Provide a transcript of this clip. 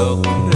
no